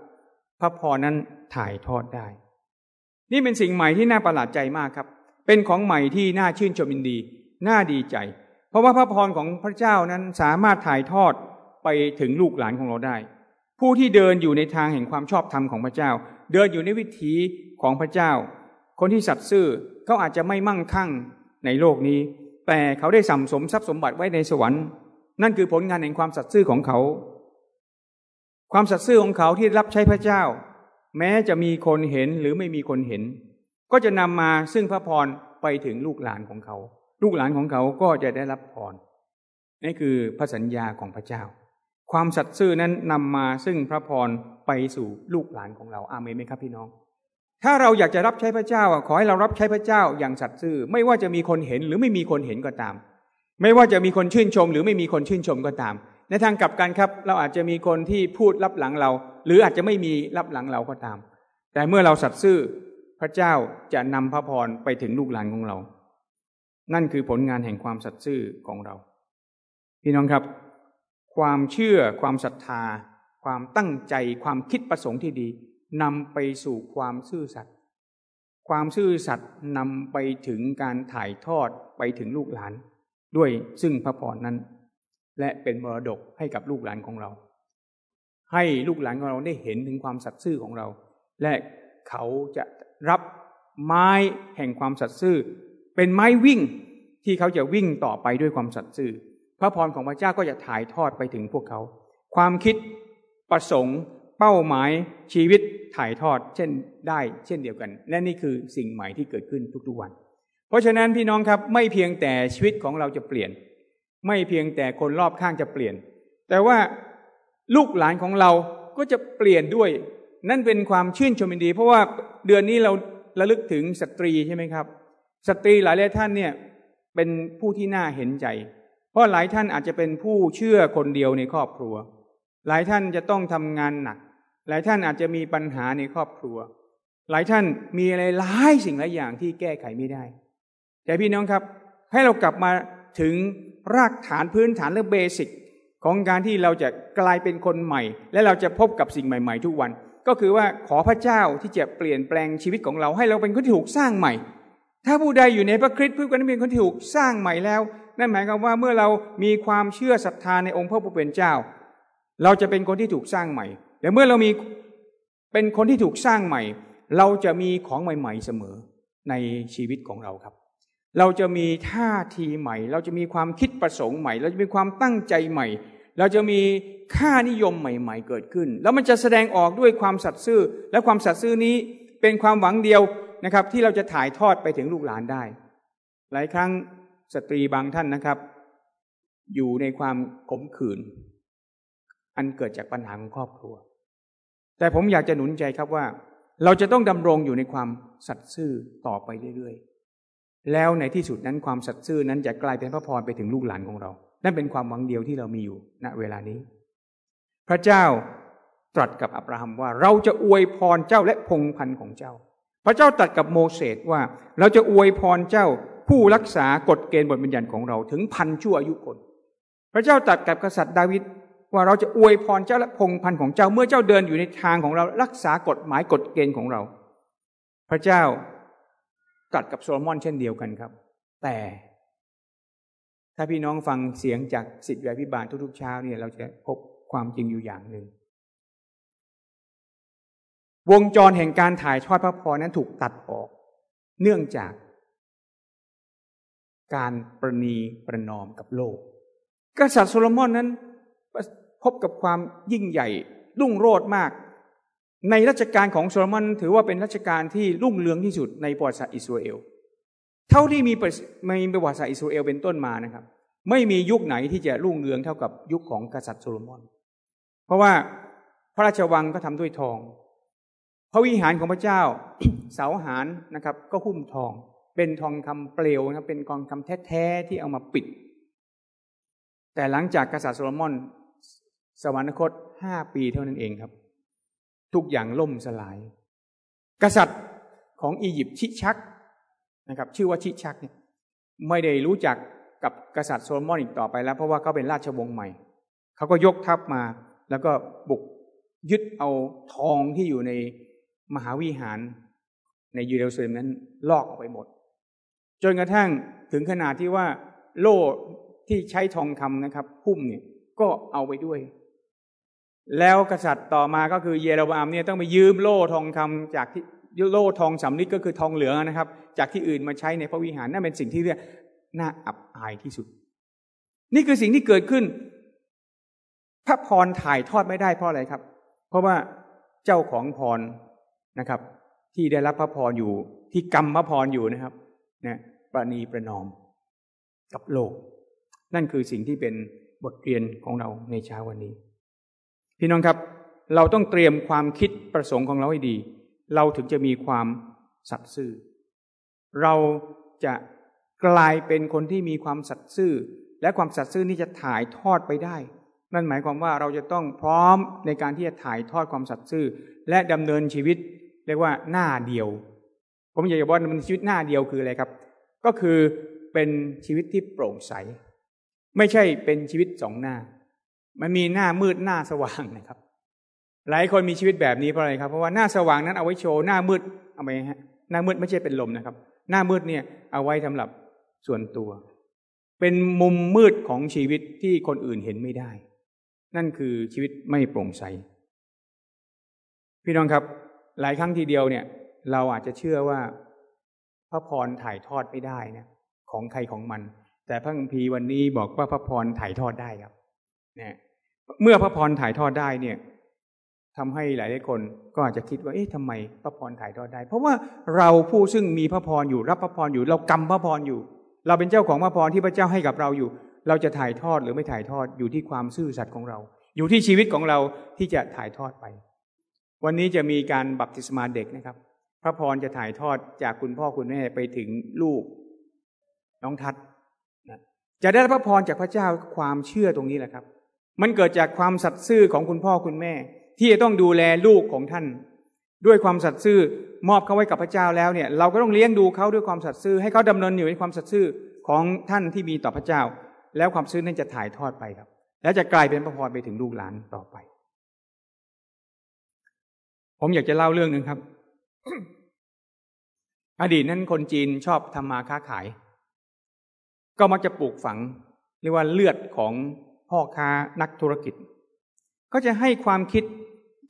พระพรนั้นถ่ายทอดได้ นี่เป็นสิ่งใหม่ที่น่าประหลาดใจมากครับ เป็นของใหม่ที่น่าชื่นชมยินดี น่าดีใจ เพราะว่าพระพรของพระเจ้านั้นสามารถถ่ายทอดไปถึงลูกหลานของเราได้ ผู้ที่เดินอยู่ในทางแห่งความชอบธรรมของพระเจ้า เดินอยู่ในวิถีของพระเจ้า คนที่สัตย์ซื่อเขาอาจจะไม่มั่งคั่งในโลกนี้ แต่เขาได้สั่มสมทรัพย์สมบัติไว้ในสวรรค์ นั่นคือผลงานแห่งความสัตย์ซื่อของเขา ความสัตย์ซื่อของเขาที่รับใช้พระเจ้า แม้จะมีคนเห็นหรือไม่มีคนเห็น ก็จะนำมาซึ่งพระพรไปถึงลูกหลานของเขา ลูกหลานของเขาก็จะได้รับพรนี่คือพระสัญญาของพระเจ้า ความสัตย์ซื่อนั้นนำมาซึ่งพระพรไปสู่ลูกหลานของเราอาเมนไหมครับพี่น้อง ถ้าเราอยากจะรับใช้พระเจ้าขอให้เรารับใช้พระเจ้าอย่างสัตย์ซื่อ ไม่ว่าจะมีคนเห็นหรือไม่มีคนเห็นก็ตาม ไม่ว่าจะมีคนชื่นชม หรือไม่มีคนชื่นชมก็ตาม ในทางกลับกันครับ เราอาจจะมีคนที่พูดรับหลังเรา หรืออาจจะไม่มีรับหลังเราก็ตาม แต่เมื่อเราสัตย์ซื่อพระเจ้าจะนำพระพรไปถึงลูกหลานของเรา นั่นคือผลงานแห่งความสัตย์ซื่อของเรา พี่น้องครับ ความเชื่อความศรัทธา ความตั้งใจความคิดประสงค์ที่ดีนำไปสู่ความซื่อสัตย์ความซื่อสัตย์นำไปถึงการถ่ายทอดไปถึงลูกหลาน ด้วยซึ่งพระพรนั้น และเป็นมรดกให้กับลูกหลานของเรา ให้ลูกหลานของเราได้เห็นถึงความสัตย์ซื่อของเรา และเขาจะรับไม้แห่งความสัตย์ซื่อ เป็นไม้วิ่งที่เขาจะวิ่งต่อไปด้วยความสัตย์ซื่อ พระพรของพระเจ้าก็จะถ่ายทอดไปถึงพวกเขา ความคิดประสงค์ เป้าหมายชีวิตถ่ายทอดเช่นได้เช่นเดียวกัน และนี่คือสิ่งใหม่ที่เกิดขึ้นทุกๆวัน เพราะฉะนั้นพี่น้องครับไม่เพียงแต่ชีวิตของเราจะเปลี่ยน ไม่เพียงแต่คนรอบข้างจะเปลี่ยน แต่ว่า ลูกหลานของเราก็จะเปลี่ยนด้วย นั่นเป็นความชื่นชมยินดี เพราะว่าเดือนนี้เราระลึกถึงสตรีใช่ไหมครับ สตรีหลายหลายท่านเนี่ยเป็นผู้ที่น่าเห็นใจ เพราะหลายท่านอาจจะเป็นผู้เชื่อคนเดียวในครอบครัว หลายท่านจะต้องทำงานหนัก หลายท่านอาจจะมีปัญหาในครอบครัว หลายท่านมีอะไรหลายสิ่งหลายอย่างที่แก้ไขไม่ได้ แต่พี่น้องครับ ให้เรากลับมาถึงรากฐานพื้นฐานและเบสิก ของการที่เราจะกลายเป็นคนใหม่ และเราจะพบกับสิ่งใหม่ ๆ ทุกวัน ก็คือว่าขอพระเจ้าที่จะเปลี่ยนแปลงชีวิตของเราให้เราเป็นคนที่ถูกสร้างใหม่ ถ้าผู้ใดอยู่ในพระคริสต์ผู้นั้นเป็นคนที่ถูกสร้างใหม่แล้ว นั่นหมายความว่าเมื่อเรามีความเชื่อศรัทธาในองค์พระผู้เป็นเจ้า เราจะเป็นคนที่ถูกสร้างใหม่แต่เมื่อเรามีเป็นคนที่ถูกสร้างใหม่ เราจะมีของใหม่ ๆเสมอในชีวิตของเราครับ เราจะมีท่าทีใหม่ เราจะมีความคิดประสงค์ใหม่ เราจะมีความตั้งใจใหม่ เราจะมีค่านิยมใหม่ ๆ เกิดขึ้น แล้วมันจะแสดงออกด้วยความสัตย์ซื่อ และความสัตย์ซื่อนี้เป็นความหวังเดียวนะครับ ที่เราจะถ่ายทอดไปถึงลูกหลานได้ หลายครั้งสตรีบางท่านนะครับ อยู่ในความขมขื่นอันเกิดจากปัญหาของครอบครัว แต่ผมอยากจะหนุนใจครับว่า เราจะต้องดำรงอยู่ในความสัตย์ซื่อต่อไปเรื่อยๆ แล้วในที่สุดนั้นความสัตย์ซื่อนั้นจะกลายเป็นพระพรไปถึงลูกหลานของเรา นั่นเป็นความหวังเดียวที่เรามีอยู่ณเวลานี้ พระเจ้าตรัสกับอับราฮัมว่าเราจะอวยพรเจ้าและพงพันธ์ของเจ้า พระเจ้าตรัสกับโมเสสว่า เราจะอวยพรเจ้าผู้รักษากฎเกณฑ์บทบัญญัติของเราถึงพันชั่วอายุคน พระเจ้าตรัสกับกษัตริย์ดาวิดว่าเราจะอวยพรเจ้าและพงพันธ์ของเจ้าเมื่อเจ้าเดินอยู่ในทางของเรารักษากฎหมายกฎเกณฑ์ของเรา พระเจ้า ตรัสกับโซโลมอนเช่นเดียวกันครับ แต่ ถ้าพี่น้องฟังเสียงจากสิทธิวิพิบาลทุกๆเช้าเนี่ยเราจะพบความจริงอยู่อย่างหนึ่ง วงจรแห่งการถ่ายทอดพระพรนั้นถูกตัดออก เนื่องจาก การประนีประนอมกับโลก กษัตริย์โซโลมอนนั้นพบกับความยิ่งใหญ่รุ่งโรจน์มาก ในรัชกาลของโซโลมอนถือว่าเป็นรัชกาลที่รุ่งเรืองที่สุดในประวัติศาสตร์อิสราเอล เท่าที่มีมีประวัติศาสตร์อิสราเอลเป็นต้นมานะครับ ไม่มียุคไหนที่จะรุ่งเรืองเท่ากับยุคของกษัตริย์โซโลมอน เพราะว่าพระราชวังก็ทำด้วยทอง พระวิหารของพระเจ้าเสาหารนะครับ ก็หุ้มทอง เป็นทองคำเปลวนะเป็นทองคำแท้ๆที่เอามาปิด แต่หลังจากกษัตริย์โซโลมอน สวรรคตห้าปีเท่านั้นเองครับ ทุกอย่างล่มสลาย กษัตริย์ของอียิปต์ชิชักนะครับ ชื่อว่าชิชักเนี่ยไม่ได้รู้จักกับกษัตริย์โซโลมอนอีกต่อไปแล้ว เพราะว่าเขาเป็นราชวงศ์ใหม่ เขาก็ยกทัพมา แล้วก็บุกยึดเอาทองที่อยู่ในมหาวิหารในเยรูซาเล็มนั้นลอกออกไปหมด จนกระทั่งถึงขนาดที่ว่าโล่ที่ใช้ทองคำนะครับ หุ้มเนี่ยก็เอาไปด้วย แล้วกษัตริย์ต่อมาก็คือเยรบามเนี่ยต้องไปยืมโล่ทองคำจากที่โล่ทองสำลิดก็คือทองเหลืองนะครับ จากที่อื่นมาใช้ในพระวิหารนั่นเป็นสิ่งที่เรียกน่าอับอายที่สุด นี่คือสิ่งที่เกิดขึ้น พระพรถ่ายทอดไม่ได้เพราะอะไรครับ เพราะว่าเจ้าของพรนะครับ ที่ได้รับพระพรอยู่ ที่กรรมพระพรอยู่นะครับนะประนีประนอมกับโลก นั่นคือสิ่งที่เป็นบทเรียนของเราในเช้าวันนี้ พี่น้องครับ เราต้องเตรียมความคิดประสงค์ของเราให้ดี เราถึงจะมีความสัตย์ซื่อ เราจะกลายเป็นคนที่มีความสัตย์ซื่อ และความสัตย์ซื่อนี่จะถ่ายทอดไปได้ นั่นหมายความว่าเราจะต้องพร้อมในการที่จะถ่ายทอดความสัตย์ซื่อ และดำเนินชีวิต เรียกว่าหน้าเดียว ผมอยากจะบอกมันชีวิตหน้าเดียวคืออะไรครับ ก็คือเป็นชีวิตที่โปร่งใส ไม่ใช่เป็นชีวิตสองหน้า มันมีหน้ามืดหน้าสว่างนะครับ หลายคนมีชีวิตแบบนี้เพราะอะไรครับ เพราะว่าหน้าสว่างนั้นเอาไว้โชว์หน้ามืดเอาไปฮะหน้ามืดไม่ใช่เป็นลมนะครับ หน้ามืดเนี่ยเอาไว้สำหรับส่วนตัว เป็นมุมมืดของชีวิตที่คนอื่นเห็นไม่ได้ นั่นคือชีวิตไม่โปร่งใส พี่น้องครับ หลายครั้งทีเดียวเนี่ย เราอาจจะเชื่อว่าพระพรถ่ายทอดไม่ได้นะของใครของมัน แต่พระคัมภีร์วันนี้บอกว่าพระพรถ่ายทอดได้ครับ นี่ยเมื่อพระพรถ่ายทอดได้เนี่ยทำให้หลายหลายคนก็อาจจะคิดว่า เอ๊ะทำไมพระพรถ่ายทอดได้ เพราะว่าเราผู้ซึ่งมีพระพรอยู่รับพระพรอยู่ เรากำพระพรอยู่ เราเป็นเจ้าของพระพรที่พระเจ้าให้กับเราอยู่ เราจะถ่ายทอดหรือไม่ถ่ายทอดอยู่ที่ความซื่อสัตย์ของเรา อยู่ที่ชีวิตของเราที่จะถ่ายทอดไป วันนี้จะมีการบัพติศมาเด็กนะครับ พระพรจะถ่ายทอดจากคุณพ่อคุณแม่ไปถึงลูก น้องทัดนะจะได้พระพรจากพระเจ้าความเชื่อตรงนี้แหละครับ มันเกิดจากความสัตย์ซื่อของคุณพ่อคุณแม่ ที่จะต้องดูแลลูกของท่าน ด้วยความสัตย์ซื่อมอบเขาไว้กับพระเจ้าแล้วเนี่ย เราก็ต้องเลี้ยงดูเขาด้วยความสัตย์ซื่อให้เขาดำเนินอยู่ในความสัตย์ซื่อของท่านที่มีต่อพระเจ้า แล้วความซื่อนั้นจะถ่ายทอดไปครับ แล้วจะกลายเป็นพระพรไปถึงลูกหลานต่อไป ผมอยากจะเล่าเรื่องหนึ่งครับ อดีตนั้นคนจีนชอบทำมาค้าขาย ก็มักจะปลูกฝังเรียกว่าเลือดของ พ่อค้านักธุรกิจ ก็จะให้ความคิด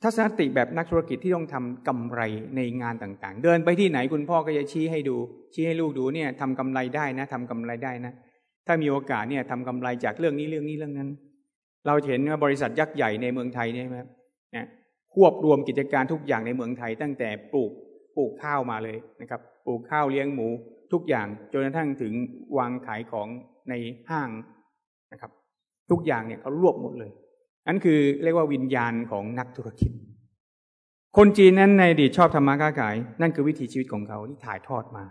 ทัศนคติแบบนักธุรกิจที่ต้องทำกำไรในงานต่างๆ เดินไปที่ไหนคุณพ่อก็จะชี้ให้ดู ชี้ให้ลูกดูเนี่ยทำกำไรได้นะทำกำไรได้นะ ถ้ามีโอกาสเนี่ยทำกำไรจากเรื่องนี้เรื่องนี้เรื่องนั้น เราเห็นว่าบริษัทยักษ์ใหญ่ในเมืองไทยเนี่ยครับนะควบรวมกิจการทุกอย่างในเมืองไทย ตั้งแต่ปลูกปลูกข้าวมาเลยนะครับปลูกข้าวเลี้ยงหมูทุกอย่างจนกระทั่งถึงวางขายของในห้างนะครับ ทุกอย่างเนี่ยเขารวบหมดเลยนั่นคือเรียกว่าวิญญาณของนักธุรกิจ คนจีนนั้นในอดีตชอบทำมาค้าขาย นั่นคือวิถีชีวิตของเขาที่ถ่ายทอดมา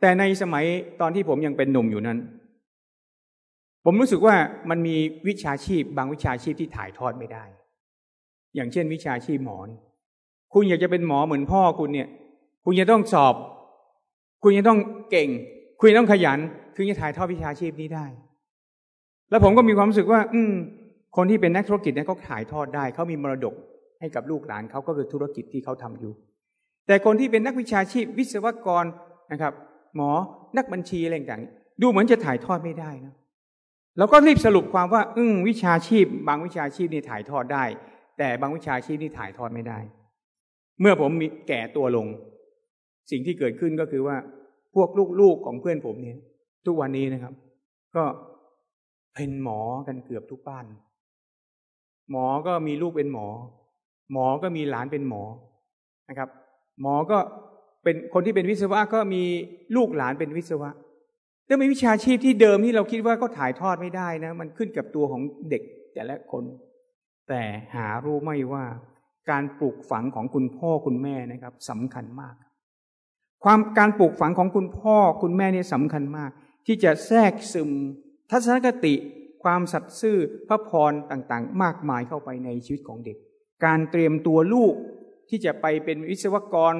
แต่ในสมัยตอนที่ผมยังเป็นหนุ่มอยู่นั้น ผมรู้สึกว่ามันมีวิชาชีพ บางวิชาชีพที่ถ่ายทอดไม่ได้ อย่างเช่น วิชาชีพหมอคุณอยากจะเป็นหมอเหมือนพ่อคุณเนี่ย คุณจะต้องสอบ คุณจะต้องเก่ง คุณจะต้องขยัน ถึงจะถ่ายทอดวิชาชีพนี้ได้ แล้วผมก็มีความรู้สึกว่า อืม คนที่เป็นนักธุรกิจเนี่ยเขาถ่ายทอดได้เขามีมรดกให้กับลูกหลานเขาก็คือธุรกิจที่เขาทำอยู่ แต่คนที่เป็นนักวิชาชีพวิศวกรนะครับ หมอนักบัญชีอะไรต่างๆดูเหมือนจะถ่ายทอดไม่ได้นะเราก็รีบสรุปความว่าอึ้งวิชาชีพ บางวิชาชีพนี่ถ่ายทอดได้ แต่บางวิชาชีพนี่ถ่ายทอดไม่ได้ เมื่อผมมีแก่ตัวลง สิ่งที่เกิดขึ้นก็คือว่าพวกลูกๆของเพื่อนผมเนี่ย ทุกวันนี้นะครับ ก็ เป็นหมอกันเกือบทุกบ้าน หมอก็มีลูกเป็นหมอ หมอก็มีหลานเป็นหมอนะครับ หมอก็เป็นคนที่เป็นวิศวะก็มีลูกหลานเป็นวิศวะแต่เป็นวิชาชีพที่เดิมที่เราคิดว่าก็ถ่ายทอดไม่ได้นะ มันขึ้นกับตัวของเด็กแต่ละคน แต่หารู้ไม่ว่าการปลูกฝังของคุณพ่อคุณแม่นะครับสำคัญมาก ความการปลูกฝังของคุณพ่อคุณแม่นี่สำคัญมาก ที่จะแทรกซึม ทัศนคติความสัตย์ซื่อพระพรต่างๆ มากมายเข้าไปในชีวิตของเด็ก การเตรียมตัวลูกที่จะไปเป็นวิศวกร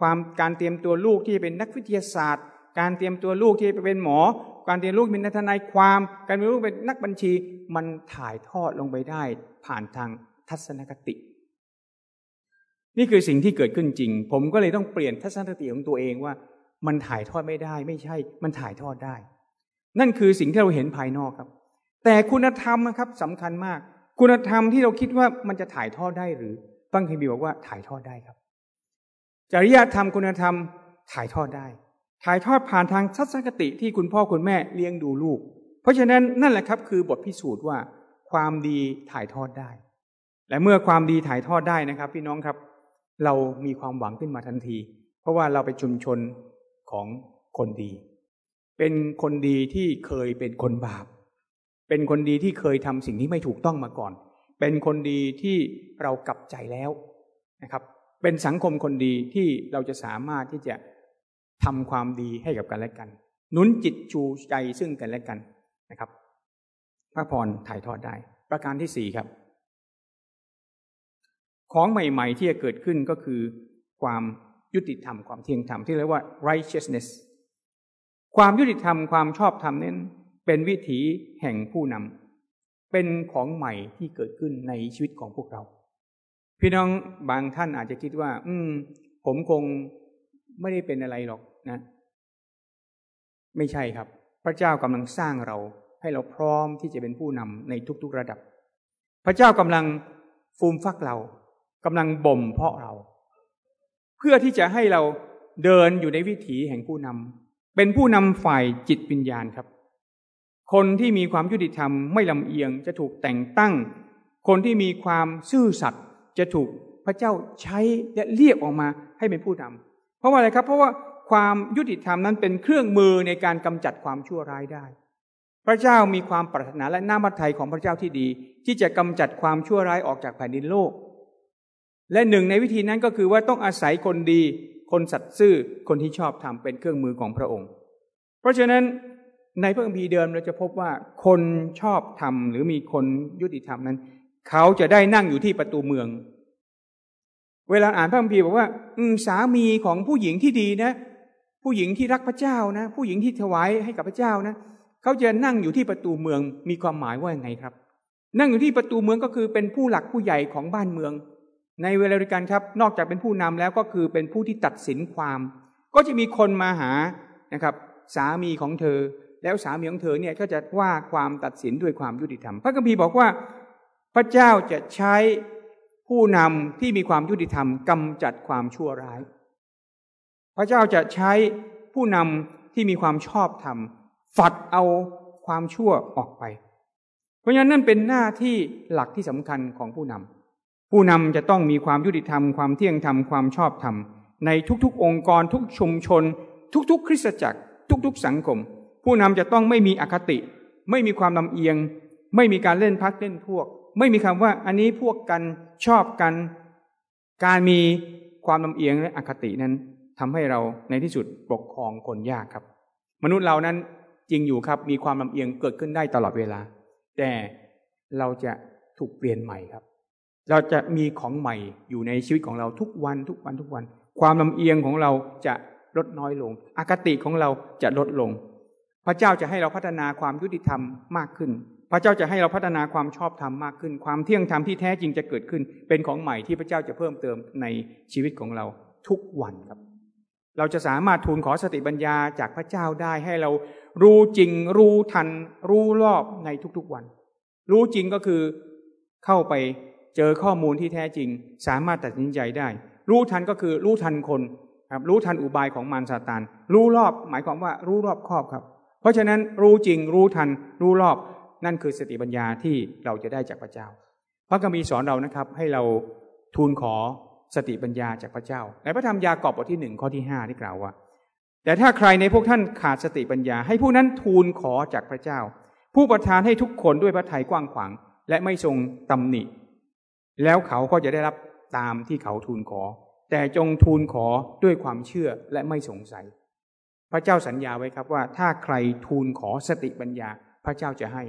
ความการเตรียมตัวลูกที่จะเป็นนักวิทยาศาสตร์ การเตรียมตัวลูกที่จะเป็นหมอ การเตรียมลูกเป็นนักทนายความ การเตรียมลูกเป็นนักบัญชี มันถ่ายทอดลงไปได้ ผ่านทางทัศนคติ นี่คือสิ่งที่เกิดขึ้นจริง ผมก็เลยต้องเปลี่ยนทัศนคติของตัวเองว่า มันถ่ายทอดไม่ได้ไม่ใช่ มันถ่ายทอดได้ นั่นคือสิ่งที่เราเห็นภายนอกครับ แต่คุณธรรมนะครับสำคัญมาก คุณธรรมที่เราคิดว่ามันจะถ่ายทอดได้หรือตั้งคีบีบอกว่าถ่ายทอดได้ครับ จริยธรรมคุณธรรมถ่ายทอดได้ ถ่ายทอดผ่านทางทัศนคติที่คุณพ่อคุณแม่เลี้ยงดูลูก เพราะฉะนั้นนั่นแหละครับ คือบทพิสูจน์ว่าความดีถ่ายทอดได้ และเมื่อความดีถ่ายทอดได้นะครับ พี่น้องครับ เรามีความหวังขึ้นมาทันที เพราะว่าเราเป็นชุมชนของคนดี เป็นคนดีที่เคยเป็นคนบาป เป็นคนดีที่เคยทำสิ่งที่ไม่ถูกต้องมาก่อน เป็นคนดีที่เรากลับใจแล้วนะครับ เป็นสังคมคนดีที่เราจะสามารถที่จะทำความดีให้กับกันและกันนุนจิตชูใจซึ่งกันและกันนะครับ พระพรถ่ายทอดได้ ประการที่สี่ครับ ของใหม่ ๆ ที่จะเกิดขึ้นก็คือความยุติธรรมความเที่ยงธรรมที่เรียกว่า righteousness ความยุติธรรมความชอบธรรมนั้นเป็นวิถีแห่งผู้นำเป็นของใหม่ที่เกิดขึ้นในชีวิตของพวกเรา พี่น้องบางท่านอาจจะคิดว่า อืม ผมคงไม่ได้เป็นอะไรหรอกนะ ไม่ใช่ครับ พระเจ้ากำลังสร้างเราให้เราพร้อมที่จะเป็นผู้นำในทุกๆระดับ พระเจ้ากำลังฟูมฟักเรากำลังบ่มเพาะเรา เพื่อที่จะให้เราเดินอยู่ในวิถีแห่งผู้นำ เป็นผู้นำฝ่ายจิตวิญญาณครับ คนที่มีความยุติธรรมไม่ลำเอียงจะถูกแต่งตั้ง คนที่มีความซื่อสัตย์จะถูกพระเจ้าใช้และเรียกออกมาให้เป็นผู้นำเพราะว่าอะไรครับ เพราะว่าความยุติธรรมนั้นเป็นเครื่องมือในการกำจัดความชั่วร้ายได้ พระเจ้ามีความปรารถนาและน้ามัทไทยของพระเจ้าที่ดี ที่จะกำจัดความชั่วร้ายออกจากแผ่นดินโลก และหนึ่งในวิธีนั้นก็คือว่าต้องอาศัยคนดี คนสัตย์ซื่อคนที่ชอบทำเป็นเครื่องมือของพระองค์ เพราะฉะนั้นในพระคัมภีร์เดิมเราจะพบว่าคนชอบธรรมหรือมีคนยุติธรรมนั้น เขาจะได้นั่งอยู่ที่ประตูเมือง เวลาอ่านพระคัมภีร์บอกว่า อืสามีของผู้หญิงที่ดีนะ ผู้หญิงที่รักพระเจ้านะ ผู้หญิงที่ถวายให้กับพระเจ้านะเขาจะนั่งอยู่ที่ประตูเมืองมีความหมายว่าอย่างไงครับ นั่งอยู่ที่ประตูเมืองก็คือเป็นผู้หลักผู้ใหญ่ของบ้านเมือง ในเวลาเดียวกันครับ นอกจากเป็นผู้นำแล้วก็คือเป็นผู้ที่ตัดสินความ ก็จะมีคนมาหานะครับสามีของเธอ แล้วสามีของเธอเนี่ยก็จะว่าความตัดสินด้วยความยุติธรรม พระคัมภีร์บอกว่า พระเจ้าจะใช้ผู้นำที่มีความยุติธรรมกำจัดความชั่วร้าย พระเจ้าจะใช้ผู้นำที่มีความชอบธรรมฝัดเอาความชั่วออกไป เพราะฉะนั้นนั่นเป็นหน้าที่หลักที่สำคัญของผู้นำ ผู้นำจะต้องมีความยุติธรรมความเที่ยงธรรมความชอบธรรม ในทุกๆ องค์กรทุกชุมชน ทุกๆ คริสตจักร ทุกๆ สังคม ผู้นำจะต้องไม่มีอคติ ไม่มีความลำเอียง ไม่มีการเล่นพักเล่นพวก ไม่มีคำว่าอันนี้พวกกันชอบกัน การมีความลำเอียงและอคตินั้นทำให้เราในที่สุดปกครองคนยากครับ มนุษย์เรานั้นจริงอยู่ครับมีความลำเอียงเกิดขึ้นได้ตลอดเวลา แต่เราจะถูกเปลี่ยนใหม่ครับ เราจะมีของใหม่อยู่ในชีวิตของเราทุกวันทุกวันทุกวัน ความลำเอียงของเราจะลดน้อยลงอคติของเราจะลดลง พระเจ้าจะให้เราพัฒนาความยุติธรรมมากขึ้น พระเจ้าจะให้เราพัฒนาความชอบธรรมมากขึ้น ความเที่ยงธรรมที่แท้จริงจะเกิดขึ้น เป็นของใหม่ที่พระเจ้าจะเพิ่มเติมในชีวิตของเราทุกวันครับ เราจะสามารถทูลขอสติปัญญาจากพระเจ้าได้ให้เรารู้จริง รู้ทัน รู้รอบในทุกๆวัน รู้จริงก็คือเข้าไป เจอข้อมูลที่แท้จริง สามารถตัดสินใจได้ รู้ทันก็คือรู้ทันคนครับรู้ทันอุบายของมารซาตานรู้รอบหมายความว่ารู้รอบครอบครับ เพราะฉะนั้นรู้จริงรู้ทันรู้รอบนั่นคือสติปัญญาที่เราจะได้จากพระเจ้า พระคัมภีร์สอนเรานะครับ ให้เราทูลขอสติปัญญาจากพระเจ้า ในพระธรรมยากอบบทที่หนึ่งข้อที่ห้าที่กล่าวว่า แต่ถ้าใครในพวกท่านขาดสติปัญญา ให้ผู้นั้นทูลขอจากพระเจ้า ผู้ประทานให้ทุกคนด้วยพระทัยกว้างขวางและไม่ทรงตำหนิ แล้วเขาก็จะได้รับตามที่เขาทูลขอ แต่จงทูลขอด้วยความเชื่อและไม่สงสัย พระเจ้าสัญญาไว้ครับว่า ถ้าใครทูลขอสติปัญญา พระเจ้าจะให้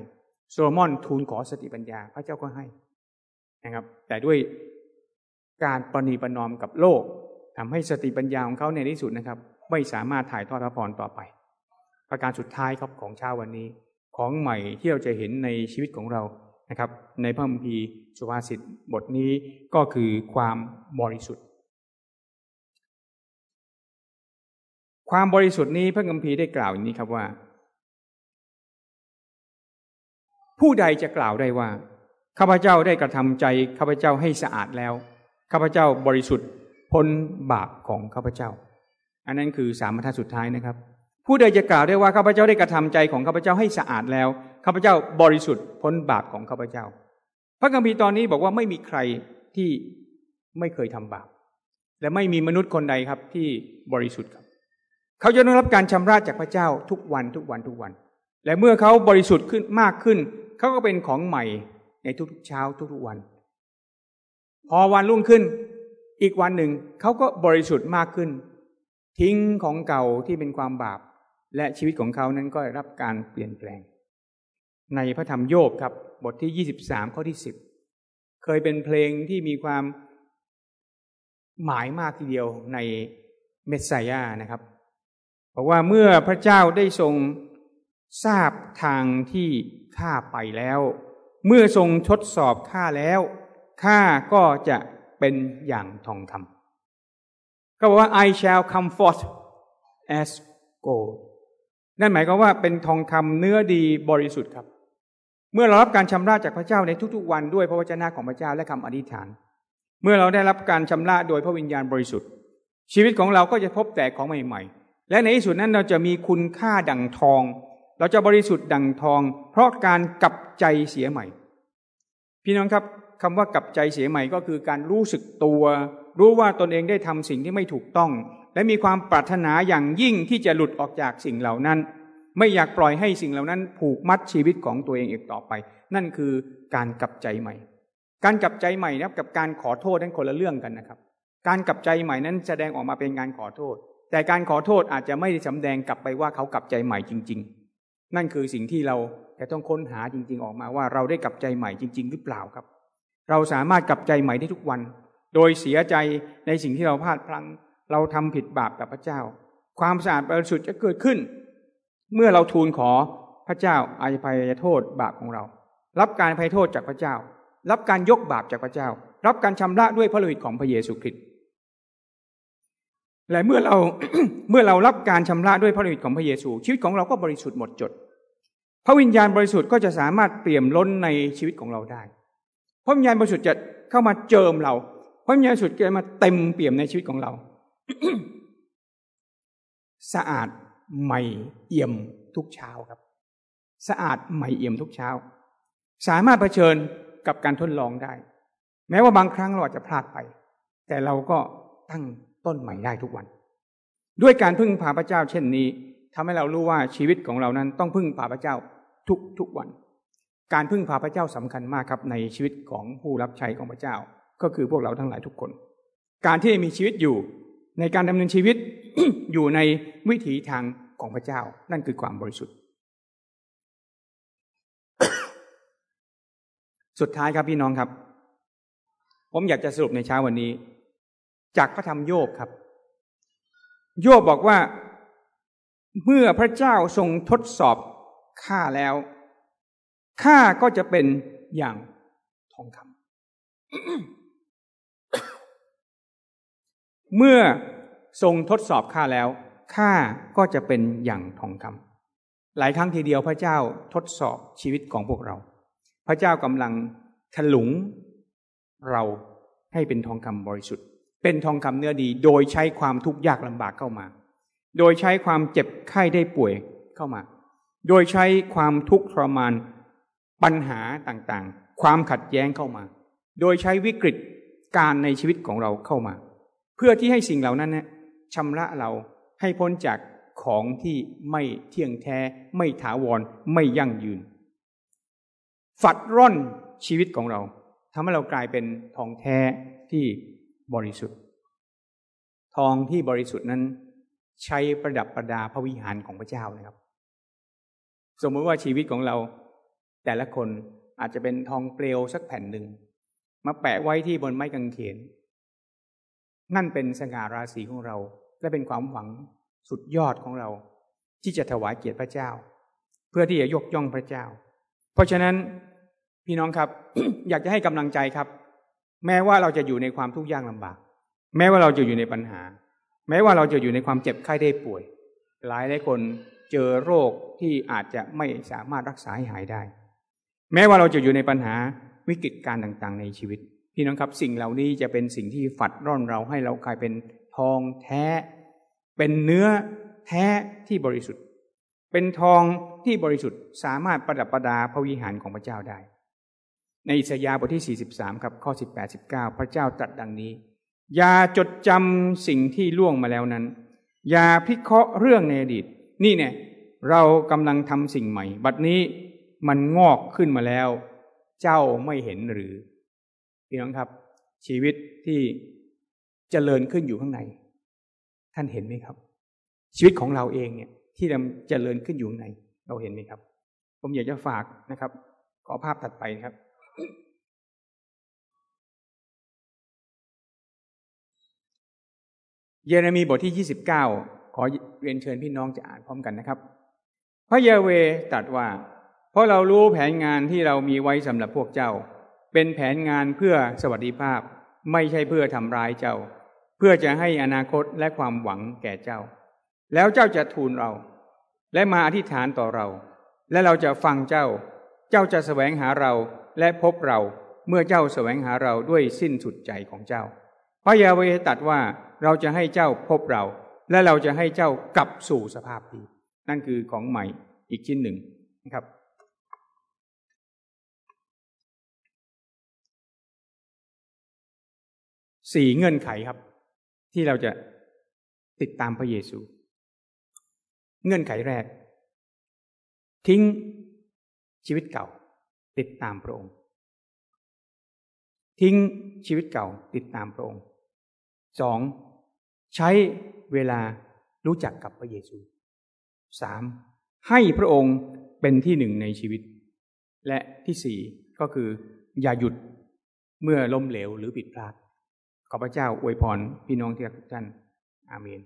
โซโลมอนทูลขอสติปัญญา พระเจ้าก็ให้นะครับ แต่ด้วยการปณีประนอมกับโลกทำให้สติปัญญาของเขาในที่สุดนะครับ ไม่สามารถถ่ายทอดพระพรต่อไป ประการสุดท้ายครับของเช้าวันนี้ ของใหม่ที่เราจะเห็นในชีวิตของเรา นะครับ ในพระคัมภีร์สุภาษิตบทนี้ก็คือความบริสุทธิ์ ความบริสุทธิ์นี้พระคัมภีร์ได้กล่าวอย่างนี้ครับว่า ผู้ใดจะกล่าวได้ว่าข้าพเจ้าได้กระทำใจข้าพเจ้าให้สะอาดแล้วข้าพเจ้าบริสุทธิ์พ้นบาปของข้าพเจ้า อันนั้นคือสามบรรทัดสุดท้ายนะครับ ผู้ใดจะกล่าวได้ว่าข้าพเจ้าได้กระทำใจของข้าพเจ้าให้สะอาดแล้วข้าพเจ้าบริสุทธิ์พ้นบาปของข้าพเจ้า พระคัมภีร์ตอนนี้บอกว่าไม่มีใครที่ไม่เคยทำบาป และไม่มีมนุษย์คนใดครับที่บริสุทธิ์ครับ เขาจะได้รับการชำระจากพระเจ้าทุกวันทุกวันทุกวัน และเมื่อเขาบริสุทธิ์ขึ้นมากขึ้น เขาก็เป็นของใหม่ในทุกๆเช้าทุกๆวัน พอวันรุ่งขึ้น อีกวันหนึ่งเขาก็บริสุทธิ์มากขึ้น ทิ้งของเก่าที่เป็นความบาป และชีวิตของเขานั้นก็รับการเปลี่ยนแปลง ในพระธรรมโยบครับบทที่ยี่สิบสามข้อที่สิบเคยเป็นเพลงที่มีความหมายมากทีเดียวในเมสไซยานะครับบอกว่าเมื่อพระเจ้าได้ทรงทราบทางที่ข้าไปแล้ว เมื่อทรงทดสอบข้าแล้วข้าก็จะเป็นอย่างทองคำก็บอกว่า I shall come forth as gold นั่นหมายความว่าเป็นทองคำเนื้อดีบริสุทธิ์ครับ เมื่อเรารับการชำระจากพระเจ้าในทุกๆวันด้วยพระวจนะของพระเจ้าและคำอธิษฐาน เมื่อเราได้รับการชำระโดยพระวิญญาณบริสุทธิ์ ชีวิตของเราก็จะพบแต่ของใหม่ ๆ และในที่สุดนั้นเราจะมีคุณค่าดั่งทอง เราจะบริสุทธิ์ดั่งทอง เพราะการกลับใจเสียใหม่ พี่น้องครับคำว่ากลับใจเสียใหม่ก็คือการรู้สึกตัว รู้ว่าตนเองได้ทำสิ่งที่ไม่ถูกต้อง และมีความปรารถนาอย่างยิ่งที่จะหลุดออกจากสิ่งเหล่านั้น ไม่อยากปล่อยให้สิ่งเหล่านั้น ผูกมัดชีวิตของตัวเองอีกต่อไป นั่นคือการกลับใจใหม่ การกลับใจใหม่นะกับการขอโทษนั้นคนละเรื่องกันนะครับ การกลับใจใหม่นั้นแสดงออกมาเป็นการขอโทษ แต่การขอโทษอาจจะไม่ได้สำแดงกลับไปว่าเขากลับใจใหม่จริง ๆ นั่นคือสิ่งที่เราจะต้องค้นหาจริง ๆ ออกมาว่าเราได้กลับใจใหม่จริง ๆ หรือเปล่าครับ เราสามารถกลับใจใหม่ได้ทุกวัน โดยเสียใจในสิ่งที่เราพลาดพลั้ง เราทำผิดบาปกับพระเจ้า ความสะอาดบริสุทธิ์จะเกิดขึ้น เมื่อเราทูลขอพระเจ้าอภัยโทษบาปของเรา รับการอภัยโทษจากพระเจ้า รับการยกบาปจากพระเจ้า รับการชำระด้วยพระโลหิตของพระเยซูคริสต์และเมื่อเราเมื่อเรารับการชำระด้วยพระโลหิตของพระเยซู ชีวิตของเราก็บริสุทธิ์หมดจด พระวิญญาณบริสุทธิ์ก็จะสามารถเปี่ยมล้นในชีวิตของเราได้ พระวิญญาณบริสุทธิ์จะเข้ามาเจิมเรา พระวิญญาณบริสุทธิ์จะมาเต็มเปี่ยมในชีวิตของเรา สะอาดใหม่เอี่ยมทุกเช้าครับ สะอาดใหม่เอี่ยมทุกเช้า สามารถเผชิญกับการทดลองได้ แม้ว่าบางครั้งเราอาจจะพลาดไป แต่เราก็ตั้งต้นใหม่ได้ทุกวัน ด้วยการพึ่งพาพระเจ้า เช่นนี้ทำให้เรารู้ว่าชีวิตของเรานั้นต้องพึ่งพาพระเจ้าทุกทุกวัน การพึ่งพาพระเจ้าสำคัญมากครับในชีวิตของผู้รับใช้ของพระเจ้า ก็คือพวกเราทั้งหลายทุกคน การที่มีชีวิตอยู่ ในการดำเนินชีวิตอยู่ในวิถีทางของพระเจ้า นั่นคือความบริสุทธิ์ สุดท้ายครับพี่น้องครับ ผมอยากจะสรุปในเช้าวันนี้ จากพระธรรมโยบครับ โยบบอกว่าเมื่อพระเจ้าทรงทดสอบข้าแล้วข้าก็จะเป็นอย่างทองคำ เมื่อทรงทดสอบข้าแล้วข้าก็จะเป็นอย่างทองคำหลายครั้งทีเดียวพระเจ้าทดสอบชีวิตของพวกเรา พระเจ้ากำลังถลุงเราให้เป็นทองคำบริสุทธิ์ เป็นทองคำเนื้อดีโดยใช้ความทุกข์ยากลำบากเข้ามา โดยใช้ความเจ็บไข้ได้ป่วยเข้ามา โดยใช้ความทุกข์ทรมานปัญหาต่างๆ ความขัดแย้งเข้ามา โดยใช้วิกฤตการในชีวิตของเราเข้ามา เพื่อที่ให้สิ่งเหล่านั้นเนี่ยชำระเราให้พ้นจากของที่ไม่เที่ยงแท้ ไม่ถาวรไม่ยั่งยืน ฝัดร่อนชีวิตของเราทำให้เรากลายเป็นทองแท้ที่บริสุทธิ์ ทองที่บริสุทธิ์นั้น ใช้ประดับประดาพระวิหารของพระเจ้านะครับ สมมติว่าชีวิตของเราแต่ละคนอาจจะเป็นทองเปลวสักแผ่นหนึ่ง มาแปะไว้ที่บนไม้กางเขน นั่นเป็นสง่าราศีของเรา และเป็นความหวังสุดยอดของเรา ที่จะถวายเกียรติพระเจ้า เพื่อที่จะยกย่องพระเจ้า เพราะฉะนั้นพี่น้องครับ อยากจะให้กำลังใจครับ แม้ว่าเราจะอยู่ในความทุกข์ยากลำบาก แม้ว่าเราจะอยู่ในปัญหา แม้ว่าเราจะอยู่ในความเจ็บไข้ได้ป่วย หลายหลายคนเจอโรคที่อาจจะไม่สามารถรักษาให้หายได้ แม้ว่าเราจะอยู่ในปัญหาวิกฤตการต่างๆ ในชีวิต พี่น้องครับสิ่งเหล่านี้จะเป็นสิ่งที่ฝัดร่อนเราให้เรากลายเป็นทองแท้ เป็นเนื้อแท้ที่บริสุทธิ์ เป็นทองที่บริสุทธิ์สามารถประดับประดาพระวิหารของพระเจ้าได้ ในอิสยาห์บทที่ 43 ครับข้อ 18 19 พระเจ้าตรัสดังนี้ อย่าจดจำสิ่งที่ล่วงมาแล้วนั้น อย่าพิเคราะห์เรื่องในอดีต นี่เนี่ยเรากำลังทำสิ่งใหม่ บัดนี้มันงอกขึ้นมาแล้ว เจ้าไม่เห็นหรือ พี่น้องครับ ชีวิตที่เจริญขึ้นอยู่ข้างใน ท่านเห็นไหมครับ ชีวิตของเราเองเนี่ย ที่เจริญขึ้นอยู่ข้างใน เราเห็นไหมครับ ผมอยากจะฝากนะครับ ขอภาพถัดไปครับ เยเรมีบทที่29ขอเรียนเชิญพี่น้องจะอ่านพร้อมกันนะครับ พระเยเวตรัสว่า เพราะเรารู้แผนงานที่เรามีไว้สำหรับพวกเจ้า เป็นแผนงานเพื่อสวัสดิภาพ ไม่ใช่เพื่อทำร้ายเจ้า เพื่อจะให้อนาคตและความหวังแก่เจ้า แล้วเจ้าจะทูลเรา และมาอธิษฐานต่อเรา และเราจะฟังเจ้า เจ้าจะแสวงหาเราและพบเราเมื่อเจ้าแสวงหาเราด้วยสิ้นสุดใจของเจ้า พระยาเวตัดว่าเราจะให้เจ้าพบเรา และเราจะให้เจ้ากลับสู่สภาพดีนั่นคือของใหม่อีกชิ้นหนึ่งนะครับ สี่เงื่อนไขครับ ที่เราจะติดตามพระเยซู เงื่อนไขแรก ทิ้งชีวิตเก่า ติดตามพระองค์ ทิ้งชีวิตเก่าติดตามพระองค์สองใช้เวลารู้จักกับพระเยซูสามให้พระองค์เป็นที่หนึ่งในชีวิต และที่สี่ก็คืออย่าหยุดเมื่อล้มเหลวหรือผิดพลาด ขอพระเจ้าอวยพรพี่น้องที่รักทุกท่านอาเมน